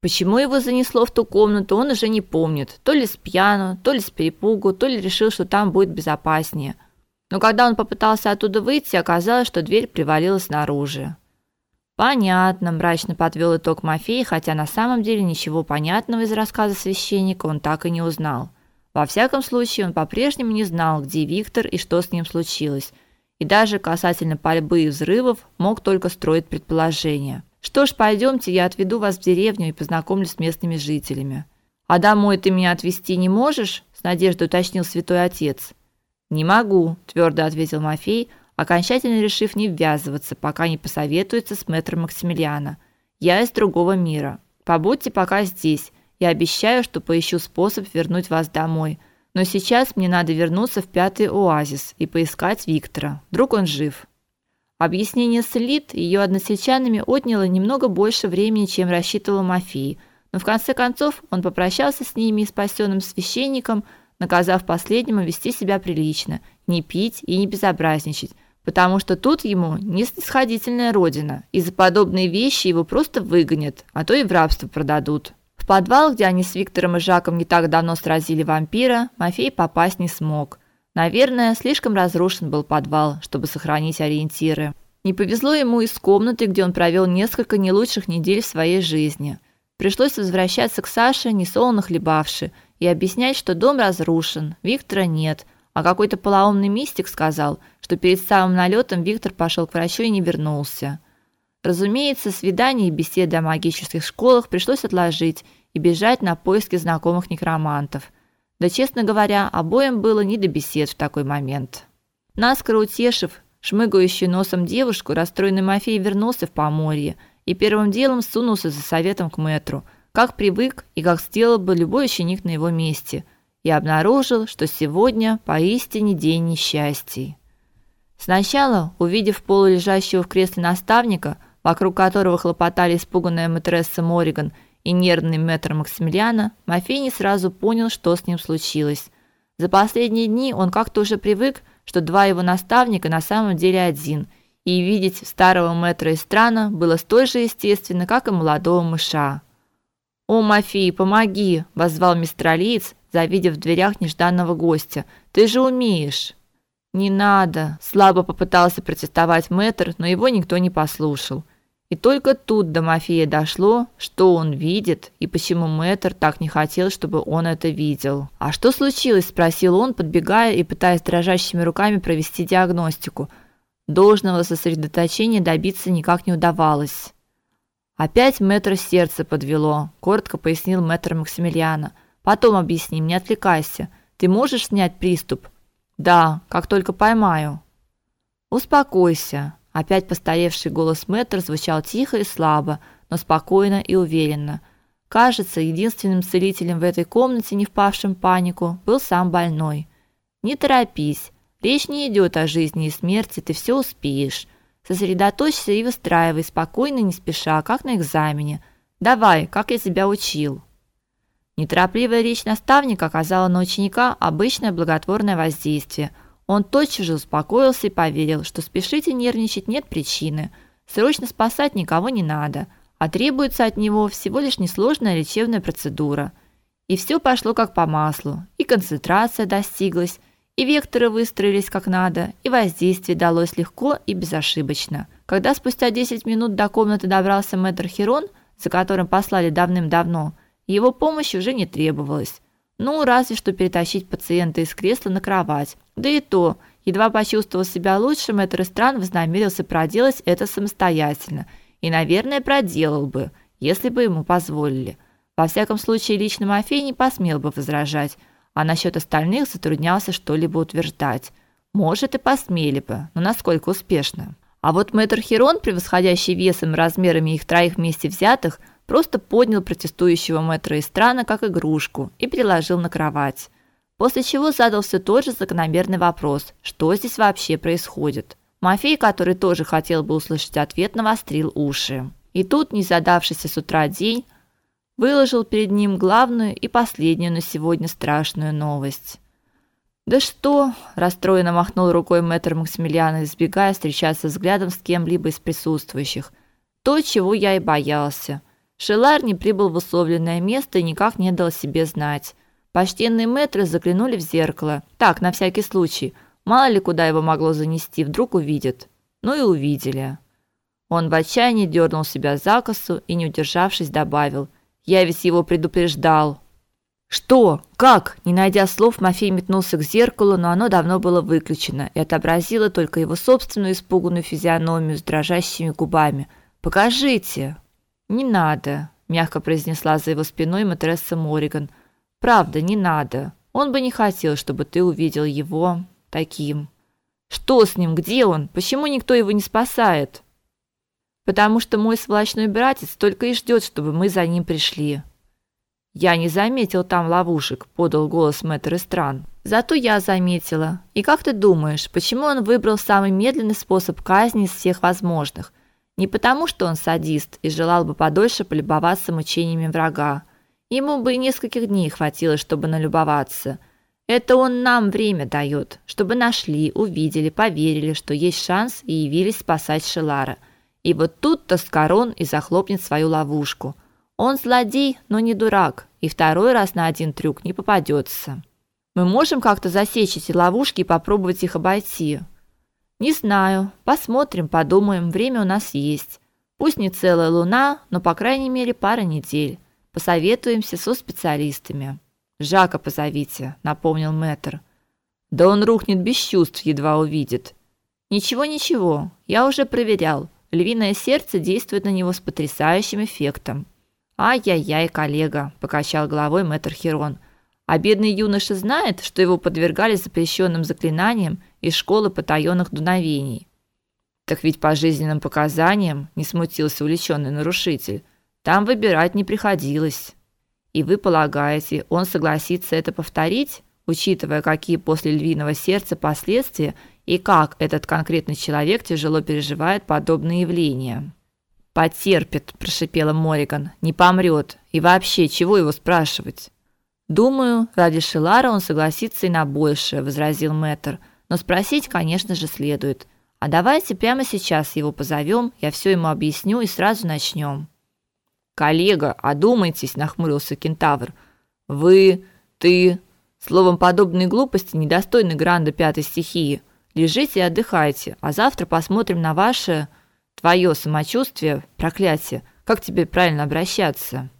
Почему его занесло в ту комнату, он уже не помнит. То ли с пьяну, то ли с перепугу, то ли решил, что там будет безопаснее. Но когда он попытался оттуда выйти, оказалось, что дверь привалилась снаружи. Понятно, мрачно подвел итог Мафей, хотя на самом деле ничего понятного из рассказа священника он так и не узнал. Во всяком случае, он по-прежнему не знал, где Виктор и что с ним случилось. И даже касательно пальбы и взрывов мог только строить предположения. Что ж, пойдемте, я отведу вас в деревню и познакомлю с местными жителями. А домой ты меня отвезти не можешь? с надеждой уточнил святой отец. Не могу, твердо ответил Мафей, окончательно решив не ввязываться, пока не посоветуется с мэтром Максимилиана. Я из другого мира. Побудьте пока здесь. Я обещаю, что поищу способ вернуть вас домой. Но сейчас мне надо вернуться в пятый оазис и поискать Виктора. Вдруг он жив. Объяснение с Лид ее односельчанами отняло немного больше времени, чем рассчитывал Мафий, но в конце концов он попрощался с ними и спасенным священником, наказав последнему вести себя прилично, не пить и не безобразничать, потому что тут ему не снисходительная родина, и за подобные вещи его просто выгонят, а то и в рабство продадут. В подвал, где они с Виктором и Жаком не так давно сразили вампира, Мафей попасть не смог – Наверное, слишком разрушен был подвал, чтобы сохранить ориентиры. Не повезло ему и с комнаты, где он провел несколько не лучших недель в своей жизни. Пришлось возвращаться к Саше, несолоно хлебавши, и объяснять, что дом разрушен, Виктора нет, а какой-то полоумный мистик сказал, что перед самым налетом Виктор пошел к врачу и не вернулся. Разумеется, свидания и беседы о магических школах пришлось отложить и бежать на поиски знакомых некромантов – да, честно говоря, обоим было не до бесед в такой момент. Наскоро утешив шмыгающую носом девушку, расстроенный Мафей вернулся в Поморье и первым делом сунулся за советом к мэтру, как привык и как сделал бы любой ученик на его месте, и обнаружил, что сегодня поистине день несчастий. Сначала, увидев полулежащего в кресле наставника, вокруг которого хлопотали испуганная матресса Мориган и нервный мэтр Максимилиана, не сразу понял, что с ним случилось. За последние дни он как-то уже привык, что два его наставника на самом деле один, и видеть старого мэтра из страна было столь же естественно, как и молодого мыша. «О, Мафий, помоги!» – воззвал мистер Алиец, завидев в дверях нежданного гостя. «Ты же умеешь!» «Не надо!» – слабо попытался протестовать мэтр, но его никто не послушал. И только тут до Мафея дошло, что он видит и почему Мэтр так не хотел, чтобы он это видел. «А что случилось?» – спросил он, подбегая и пытаясь дрожащими руками провести диагностику. Должного сосредоточения добиться никак не удавалось. «Опять Мэтр сердце подвело», – коротко пояснил Мэтр Максимилиана. «Потом объясним, не отвлекайся. Ты можешь снять приступ?» «Да, как только поймаю». «Успокойся», Опять постоявший голос мэтра звучал тихо и слабо, но спокойно и уверенно. Кажется, единственным целителем в этой комнате, не впавшим в панику, был сам больной. Не торопись. Речь не идет о жизни и смерти, ты все успеешь. Сосредоточься и выстраивай спокойно, не спеша, как на экзамене. Давай, как я тебя учил. Неторопливая речь наставника оказала на ученика обычное благотворное воздействие – он тотчас же успокоился и поверил, что спешить и нервничать нет причины. Срочно спасать никого не надо, а требуется от него всего лишь несложная лечебная процедура. И все пошло как по маслу. И концентрация достиглась, и векторы выстроились как надо, и воздействие далось легко и безошибочно. Когда спустя 10 минут до комнаты добрался мэтр Херон, за которым послали давным-давно, его помощи уже не требовалось. Ну, разве что перетащить пациента из кресла на кровать. Да и то, едва почувствовав себя лучше, мэтр Стран вознамерился проделать это самостоятельно. И, наверное, проделал бы, если бы ему позволили. Во всяком случае, лично Мафей не посмел бы возражать, а насчет остальных затруднялся что-либо утверждать. Может, и посмели бы, но насколько успешно. А вот мэтр Херон, превосходящий весом и размерами их троих вместе взятых, просто поднял протестующего мэтра Истрана как игрушку и переложил на кровать. После чего задался тот же закономерный вопрос: что здесь вообще происходит? Мафей, который тоже хотел бы услышать ответ, навострил уши. И тут, не задавшийся с утра день, выложил перед ним главную и последнюю на сегодня страшную новость. Да что, расстроенно махнул рукой мэтр Максимилиан, избегая встречаться взглядом с кем-либо из присутствующих. То, чего я и боялся. Шелар не прибыл в условленное место и никак не дал себе знать. Почтенные мэтры заглянули в зеркало. Так, на всякий случай. Мало ли куда его могло занести, вдруг увидят. Ну и увидели. Он в отчаянии дернул себя за косу и, не удержавшись, добавил: "Я ведь его предупреждал". Что? Как? Не найдя слов, Мафей метнулся к зеркалу, но оно давно было выключено и отобразило только его собственную испуганную физиономию с дрожащими губами. Покажите. Не надо, мягко произнесла за его спиной матресса Мориган. Правда, не надо. Он бы не хотел, чтобы ты увидел его таким. Что с ним? Где он? Почему никто его не спасает? Потому что мой сволочной братец только и ждет, чтобы мы за ним пришли. Я не заметил там ловушек, подал голос мэтр Эстран. Зато я заметила. И как ты думаешь, почему он выбрал самый медленный способ казни из всех возможных? Не потому, что он садист и желал бы подольше полюбоваться мучениями врага. Ему бы и нескольких дней хватило, чтобы налюбоваться. Это он нам время дает, чтобы нашли, увидели, поверили, что есть шанс и явились спасать Шелара. И вот тут-то Скорон и захлопнет свою ловушку – он злодей, но не дурак, и второй раз на один трюк не попадется. Мы можем как-то засечь эти ловушки и попробовать их обойти. Не знаю, посмотрим, подумаем, время у нас есть. Пусть не целая луна, но по крайней мере пара недель. Посоветуемся со специалистами. Жака позовите, напомнил Мэтр. Да он рухнет без чувств, едва увидит. Ничего, ничего. Я уже проверял. Львиное сердце действует на него с потрясающим эффектом. Ай-яй-яй, коллега, покачал головой мэтр Хирон. А бедный юноша знает, что его подвергали запрещенным заклинаниям из школы потаенных дуновений. Так ведь по жизненным показаниям, не смутился увлеченный нарушитель, там выбирать не приходилось. И вы полагаете, он согласится это повторить, учитывая, какие после львиного сердца последствия и как этот конкретный человек тяжело переживает подобные явления? Потерпит, прошипела Мориган. Не помрет. И вообще, чего его спрашивать? Думаю, ради Шелара он согласится и на большее, возразил Мэтр. Но спросить, конечно же, следует. А давайте прямо сейчас его позовем, я все ему объясню и сразу начнем. Коллега, одумайтесь, нахмурился кентавр. Вы, ты, словом, подобные глупости недостойны гранда пятой стихии. Лежите и отдыхайте, а завтра посмотрим на ваше Твое самочувствие проклятие. Как тебе правильно обращаться?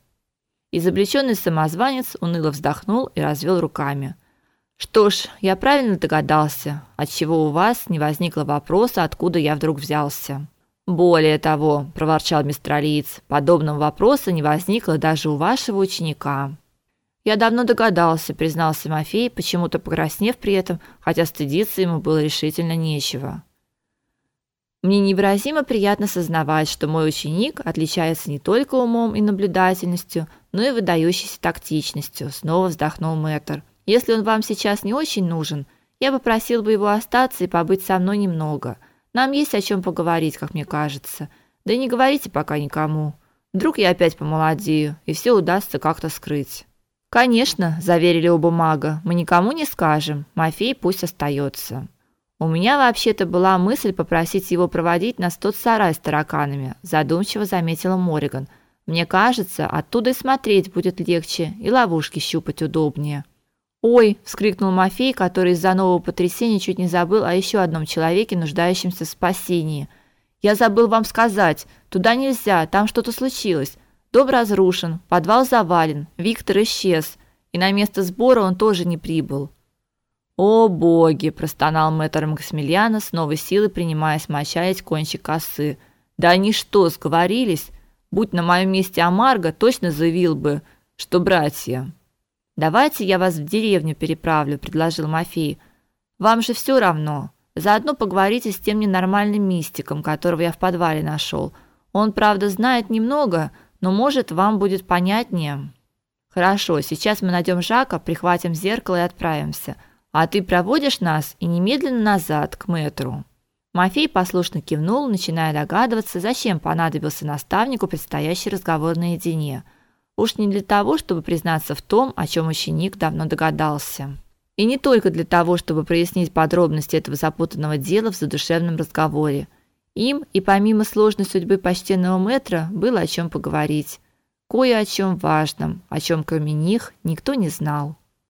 Изобличенный самозванец уныло вздохнул и развел руками. Что ж, я правильно догадался, отчего у вас не возникло вопроса, откуда я вдруг взялся. Более того, проворчал мистер Алиец, подобного вопроса не возникло даже у вашего ученика. Я давно догадался, признался Мафей, почему-то покраснев при этом, хотя стыдиться ему было решительно нечего. Мне невыразимо приятно сознавать, что мой ученик отличается не только умом и наблюдательностью, но и выдающейся тактичностью, снова вздохнул Мэтр. Если он вам сейчас не очень нужен, я попросил бы его остаться и побыть со мной немного. Нам есть о чем поговорить, как мне кажется. Да и не говорите пока никому. Вдруг я опять помолодею, и все удастся как-то скрыть. Конечно, заверили оба мага. Мы никому не скажем. Мафей пусть остается. У меня вообще-то была мысль попросить его проводить нас тот сарай с тараканами, задумчиво заметила Мориган. Мне кажется, оттуда и смотреть будет легче, и ловушки щупать удобнее. Ой, вскрикнул Мафей, который из-за нового потрясения чуть не забыл о еще одном человеке, нуждающемся в спасении. Я забыл вам сказать, туда нельзя, там что-то случилось. Дом разрушен, подвал завален, Виктор исчез, и на место сбора он тоже не прибыл. «О, боги!» – простонал мэтр Максимилиана, с новой силой принимаясь мочаять кончик косы. «Да они что, сговорились? Будь на моем месте Амарго, точно заявил бы, что братья». «Давайте я вас в деревню переправлю», – предложил Мафей. «Вам же все равно. Заодно поговорите с тем ненормальным мистиком, которого я в подвале нашел. Он, правда, знает немного, но, может, вам будет понятнее». «Хорошо, сейчас мы найдем Жака, прихватим зеркало и отправимся» а ты проводишь нас и немедленно назад к мэтру. Мафей послушно кивнул, начиная догадываться, зачем понадобился наставнику предстоящий разговор наедине. Уж не для того, чтобы признаться в том, о чем ученик давно догадался. И не только для того, чтобы прояснить подробности этого запутанного дела в задушевном разговоре. Им и помимо сложной судьбы почтенного мэтра было о чем поговорить. кое о чем важном, о чем кроме них никто не знал.